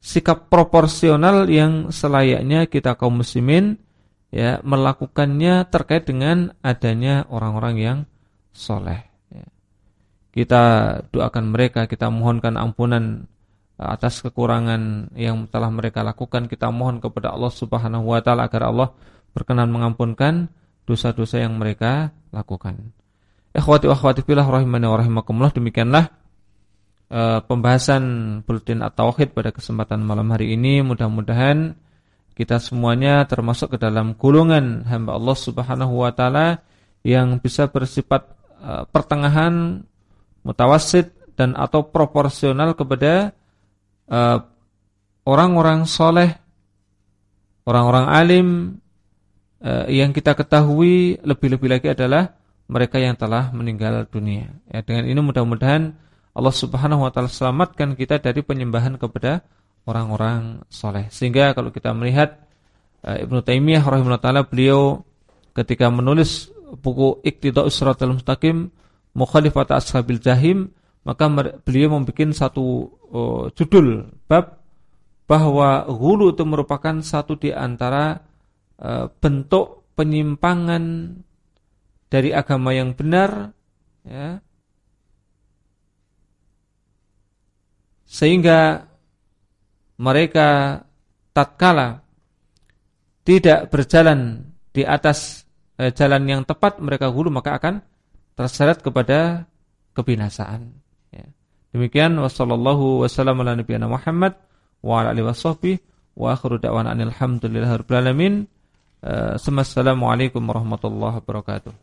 sikap proporsional yang selayaknya kita kaum muslimin ya melakukannya terkait dengan adanya orang-orang yang soleh. Ya. Kita doakan mereka, kita mohonkan ampunan atas kekurangan yang telah mereka lakukan. Kita mohon kepada Allah Subhanahu Wa Taala agar Allah berkenan mengampunkan dosa-dosa yang mereka lakukan. Ikhwati wa akhwati fillah rahimani wa rahimakumullah demikianlah uh, pembahasan Buletin At-Tauhid pada kesempatan malam hari ini mudah-mudahan kita semuanya termasuk ke dalam golongan hamba Allah Subhanahu wa taala yang bisa bersifat uh, pertengahan mutawasid dan atau proporsional kepada eh, orang-orang uh, soleh, orang-orang alim yang kita ketahui lebih-lebih lagi adalah mereka yang telah meninggal dunia. Ya, dengan ini mudah-mudahan Allah Subhanahu wa taala selamatkan kita dari penyembahan kepada orang-orang soleh. Sehingga kalau kita melihat uh, Ibnu Taimiyah rahimahullah taala beliau ketika menulis buku Iqtida'us Shiratal Mustaqim Mukhalifat Ashabil Jahim maka beliau membuat satu uh, judul bab bahwa hulu itu merupakan satu di antara uh, bentuk penyimpangan dari agama yang benar ya sehingga mereka tatkala tidak berjalan di atas eh, jalan yang tepat mereka hulu maka akan terseret kepada kebinasaan ya. demikian wasallallahu wasallam ala nabiyana Muhammad wa ala alihi washabbihi wa akhiru da'wana alhamdulillahirabbil alamin Assalamualaikum warahmatullahi wabarakatuh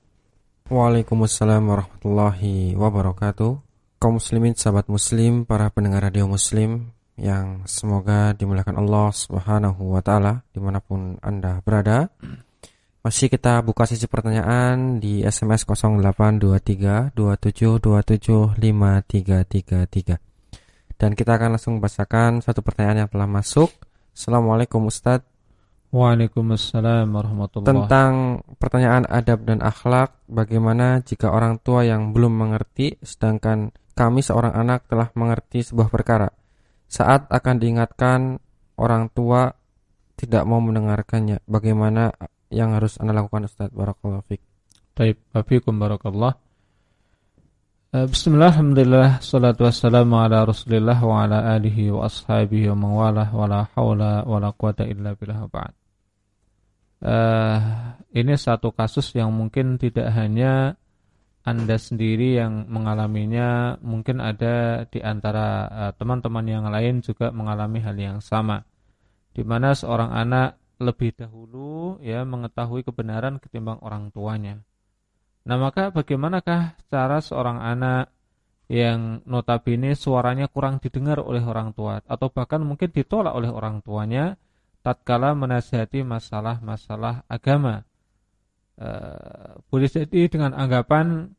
Waalaikumsalam warahmatullahi wabarakatuh kaum muslimin, sahabat muslim, para pendengar radio muslim yang semoga dimuliakan Allah Subhanahu wa taala di mana pun Anda berada. Masih kita buka sesi pertanyaan di SMS 0823 2727 5333. Dan kita akan langsung bacakan satu pertanyaan yang telah masuk. Assalamualaikum Ustadz Waalaikumsalam warahmatullahi Tentang pertanyaan adab dan akhlak Bagaimana jika orang tua yang belum mengerti Sedangkan kami seorang anak telah mengerti sebuah perkara. Saat akan diingatkan orang tua tidak mau mendengarkannya. Bagaimana yang harus Anda lakukan Ustaz Barakallahu fiik. Baik, Afikum barakallah. Eh, bismillah, alhamdulillah, salatu wassalamu ala rasulillah wa ala alihi wa ashabihi wa mawalah wa la hawla wa la quwata illa billah ba'd. Uh, ini satu kasus yang mungkin tidak hanya anda sendiri yang mengalaminya mungkin ada di antara eh, teman-teman yang lain juga mengalami hal yang sama di mana seorang anak lebih dahulu ya mengetahui kebenaran ketimbang orang tuanya. Nah, maka bagaimanakah cara seorang anak yang notabene suaranya kurang didengar oleh orang tua atau bahkan mungkin ditolak oleh orang tuanya tatkala menasihati masalah-masalah agama? Eh, boleh jadi dengan anggapan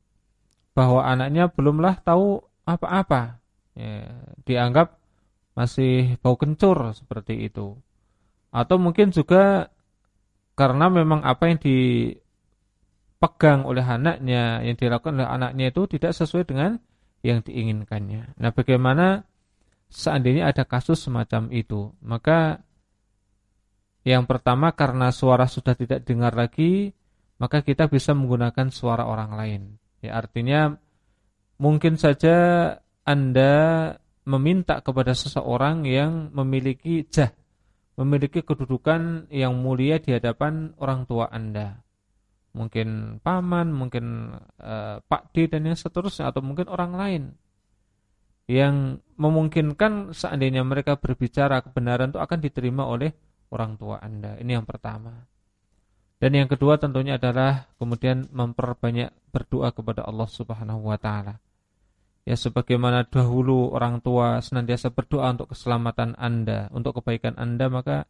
bahwa anaknya belumlah tahu apa-apa, ya, dianggap masih bau kencur seperti itu, atau mungkin juga karena memang apa yang dipegang oleh anaknya, yang dilakukan oleh anaknya itu tidak sesuai dengan yang diinginkannya. Nah, bagaimana seandainya ada kasus semacam itu, maka yang pertama karena suara sudah tidak dengar lagi, maka kita bisa menggunakan suara orang lain. Ya, artinya mungkin saja Anda meminta kepada seseorang yang memiliki jah, memiliki kedudukan yang mulia di hadapan orang tua Anda. Mungkin paman, mungkin uh, Pak D dan yang seterusnya atau mungkin orang lain yang memungkinkan seandainya mereka berbicara kebenaran itu akan diterima oleh orang tua Anda. Ini yang pertama. Dan yang kedua tentunya adalah kemudian memperbanyak berdoa kepada Allah Subhanahu wa taala. Ya sebagaimana dahulu orang tua senantiasa berdoa untuk keselamatan Anda, untuk kebaikan Anda, maka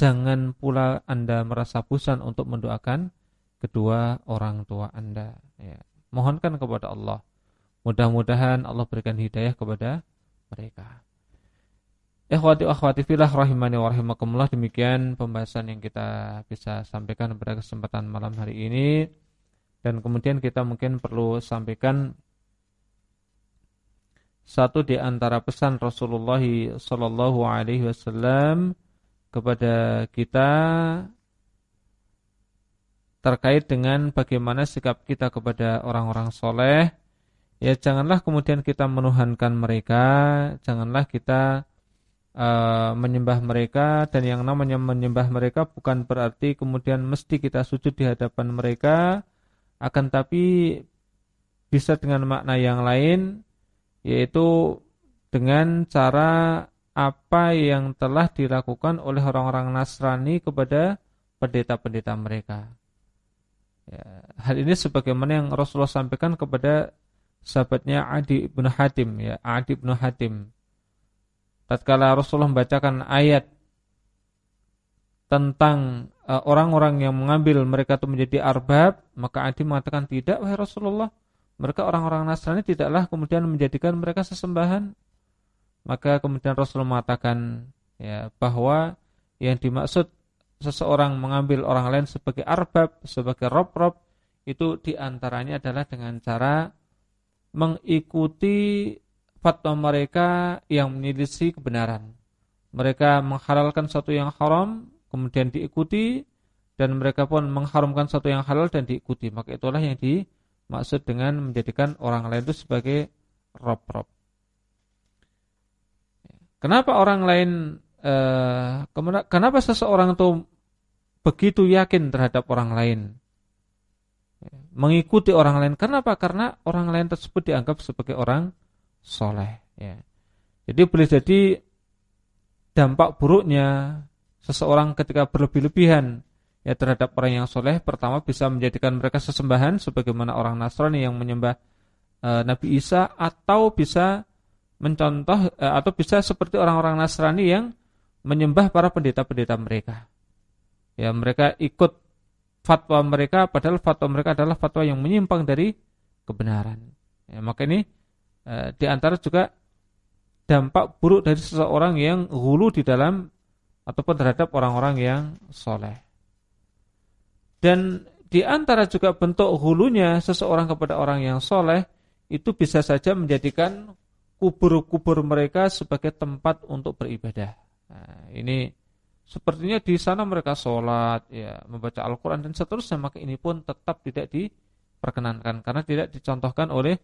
jangan pula Anda merasa bosan untuk mendoakan kedua orang tua Anda. Ya. Mohonkan kepada Allah. Mudah-mudahan Allah berikan hidayah kepada mereka. Ikhwati akhwati filah rahimani wa rahimakumullah demikian pembahasan yang kita bisa sampaikan pada kesempatan malam hari ini. Dan kemudian kita mungkin perlu sampaikan satu di antara pesan Rasulullah sallallahu kepada kita terkait dengan bagaimana sikap kita kepada orang-orang soleh. Ya janganlah kemudian kita menuhankan mereka janganlah kita uh, menyembah mereka dan yang namanya menyembah mereka bukan berarti kemudian mesti kita sujud di hadapan mereka akan tapi bisa dengan makna yang lain yaitu dengan cara apa yang telah dilakukan oleh orang-orang Nasrani kepada pendeta-pendeta mereka. Ya, hal ini sebagaimana yang Rasulullah sampaikan kepada sahabatnya Adi bin Hatim ya, Adi bin Hatim. Tatkala Rasulullah membacakan ayat tentang e, orang-orang uh, yang mengambil mereka itu menjadi arbab, maka Adi mengatakan tidak wahai Rasulullah mereka orang-orang Nasrani tidaklah kemudian menjadikan mereka sesembahan. Maka kemudian Rasul mengatakan ya bahwa yang dimaksud seseorang mengambil orang lain sebagai arbab, sebagai rob-rob itu di antaranya adalah dengan cara mengikuti fatwa mereka yang menyelisih kebenaran. Mereka menghalalkan sesuatu yang haram, kemudian diikuti, dan mereka pun mengharamkan sesuatu yang halal dan diikuti. Maka itulah yang di maksud dengan menjadikan orang lain itu sebagai rob-rob. Kenapa orang lain eh, kenapa seseorang itu begitu yakin terhadap orang lain? Mengikuti orang lain. Kenapa? Karena orang lain tersebut dianggap sebagai orang soleh. Ya. Jadi boleh jadi dampak buruknya seseorang ketika berlebih-lebihan ya terhadap orang yang soleh pertama bisa menjadikan mereka sesembahan sebagaimana orang Nasrani yang menyembah e, Nabi Isa atau bisa mencontoh e, atau bisa seperti orang-orang Nasrani yang menyembah para pendeta-pendeta mereka. Ya mereka ikut fatwa mereka padahal fatwa mereka adalah fatwa yang menyimpang dari kebenaran. Ya, maka ini e, di antara juga dampak buruk dari seseorang yang hulu di dalam ataupun terhadap orang-orang yang soleh. Dan di antara juga bentuk hulunya seseorang kepada orang yang soleh itu bisa saja menjadikan kubur-kubur mereka sebagai tempat untuk beribadah. Nah, ini sepertinya di sana mereka sholat, ya, membaca Al-Quran dan seterusnya, maka ini pun tetap tidak diperkenankan karena tidak dicontohkan oleh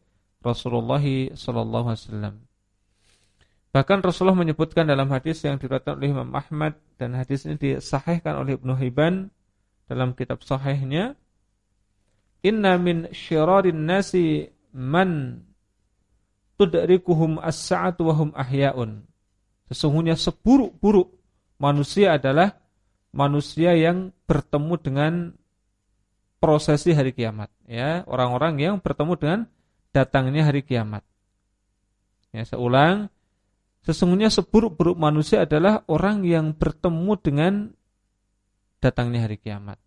Rasulullah Wasallam. Bahkan Rasulullah menyebutkan dalam hadis yang diriwayatkan oleh Imam Ahmad dan hadis ini disahihkan oleh Ibnu Hibban dalam kitab sahihnya inna min syirarin nasi man tudrikuhum as-sa'atu wa hum ahya'un sesungguhnya seburuk-buruk manusia adalah manusia yang bertemu dengan prosesi hari kiamat ya orang-orang yang bertemu dengan datangnya hari kiamat ya seulang sesungguhnya seburuk-buruk manusia adalah orang yang bertemu dengan datangnya hari kiamat.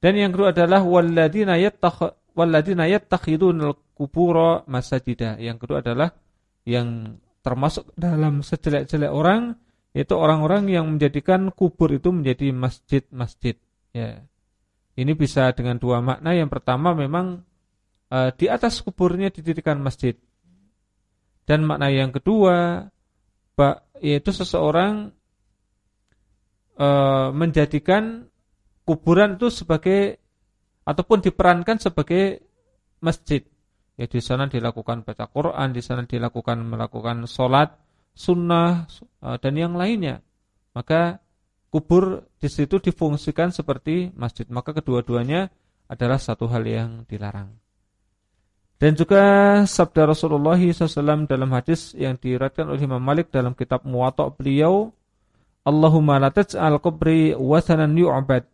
Dan yang kedua adalah walladzina walladzina yattakhidunal qubura masajida. Yang kedua adalah yang termasuk dalam sejelek-jelek orang yaitu orang-orang yang menjadikan kubur itu menjadi masjid-masjid ya. Ini bisa dengan dua makna. Yang pertama memang e, di atas kuburnya didirikan masjid. Dan makna yang kedua yaitu seseorang e, menjadikan kuburan itu sebagai ataupun diperankan sebagai masjid. Ya di sana dilakukan baca Quran, di sana dilakukan melakukan sholat sunnah e, dan yang lainnya. maka kubur di situ difungsikan seperti masjid. Maka kedua-duanya adalah satu hal yang dilarang. Dan juga sabda Rasulullah SAW dalam hadis yang diriwayatkan oleh Imam Malik dalam kitab Muwatta' beliau, Allahumma la taj'al qabri wasanan yu'bad.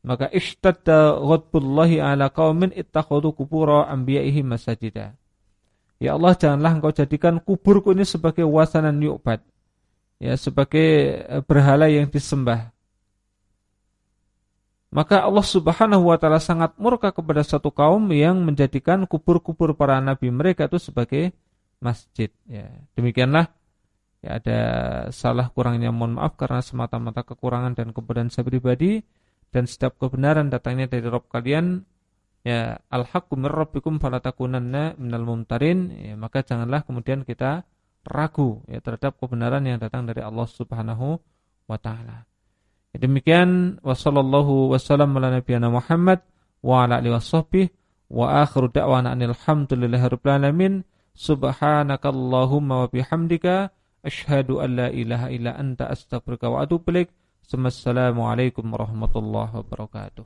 Maka ishtadda ghadbullahi ala qaumin ittakhadhu qubura anbiya'ihim masajida. Ya Allah, janganlah engkau jadikan kuburku ini sebagai wasanan yu'bad. Ya, sebagai eh, berhala yang disembah. Maka Allah Subhanahu wa taala sangat murka kepada satu kaum yang menjadikan kubur-kubur para nabi mereka itu sebagai masjid ya. Demikianlah ya ada salah kurangnya mohon maaf karena semata-mata kekurangan dan kebenaran saya pribadi dan setiap kebenaran datangnya dari Rob kalian ya al-haqqu mir rabbikum fala takunanna minal mumtarin ya, maka janganlah kemudian kita ragu ya terhadap kebenaran yang datang dari Allah Subhanahu wa taala. Demikian wasallallahu wasallam ala nabiyana Muhammad wa ala alihi washabbihi wa akhiru da'wana alhamdulillahirabbil alamin subhanakallahumma wa bihamdika Ashhadu an la ilaha illa anta astaghfiruka wa atubu ilaik. Wassalamualaikum warahmatullahi wabarakatuh.